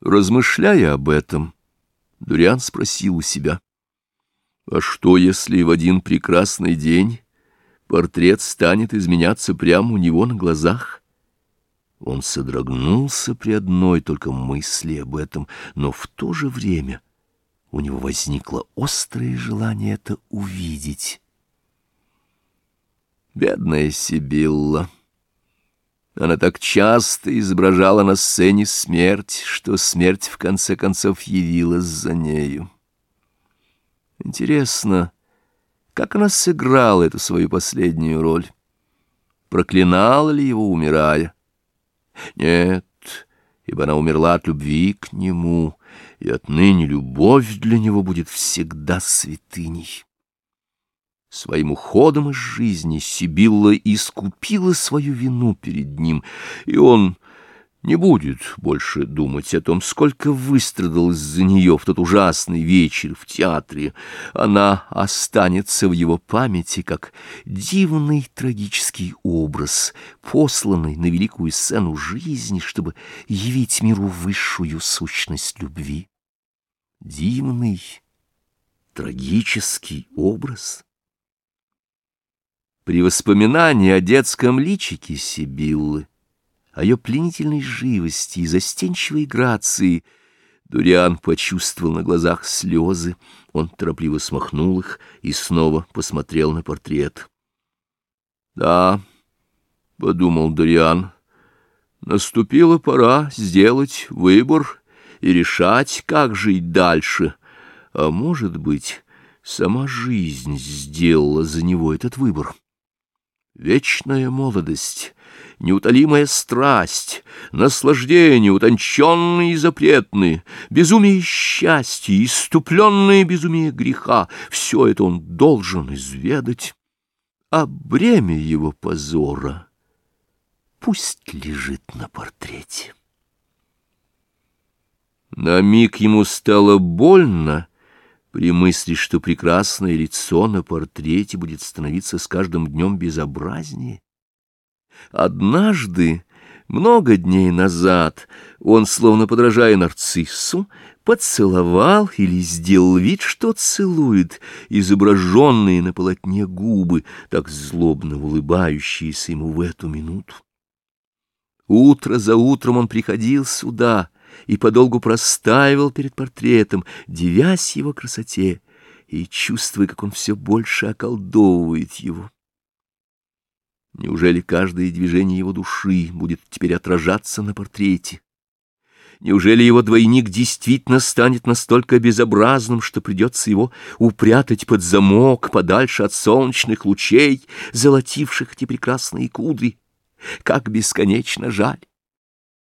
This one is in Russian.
Размышляя об этом, Дуриан спросил у себя, а что, если в один прекрасный день портрет станет изменяться прямо у него на глазах? Он содрогнулся при одной только мысли об этом, но в то же время у него возникло острое желание это увидеть. Бедная Сибилла! Она так часто изображала на сцене смерть, что смерть в конце концов явилась за нею. Интересно, как она сыграла эту свою последнюю роль? Проклинала ли его, умирая? Нет, ибо она умерла от любви к нему, и отныне любовь для него будет всегда святыней. Своим уходом из жизни Сибилла искупила свою вину перед ним, и он не будет больше думать о том, сколько выстрадал из-за нее в тот ужасный вечер в театре. Она останется в его памяти как дивный трагический образ, посланный на великую сцену жизни, чтобы явить миру высшую сущность любви. Дивный трагический образ — при воспоминании о детском личике Сибиллы, о ее пленительной живости и застенчивой грации, Дуриан почувствовал на глазах слезы, он торопливо смахнул их и снова посмотрел на портрет. «Да», — подумал Дуриан, — «наступила пора сделать выбор и решать, как жить дальше, а может быть, сама жизнь сделала за него этот выбор». Вечная молодость, неутолимая страсть, наслаждения утонченные и запретные, безумие счастья, иступленное безумие греха — все это он должен изведать. А бремя его позора пусть лежит на портрете. На миг ему стало больно, при мысли, что прекрасное лицо на портрете будет становиться с каждым днем безобразнее. Однажды, много дней назад, он, словно подражая нарциссу, поцеловал или сделал вид, что целует изображенные на полотне губы, так злобно улыбающиеся ему в эту минуту. Утро за утром он приходил сюда — и подолгу простаивал перед портретом, девясь его красоте и чувствуя, как он все больше околдовывает его. Неужели каждое движение его души будет теперь отражаться на портрете? Неужели его двойник действительно станет настолько безобразным, что придется его упрятать под замок подальше от солнечных лучей, золотивших эти прекрасные кудри? Как бесконечно жаль!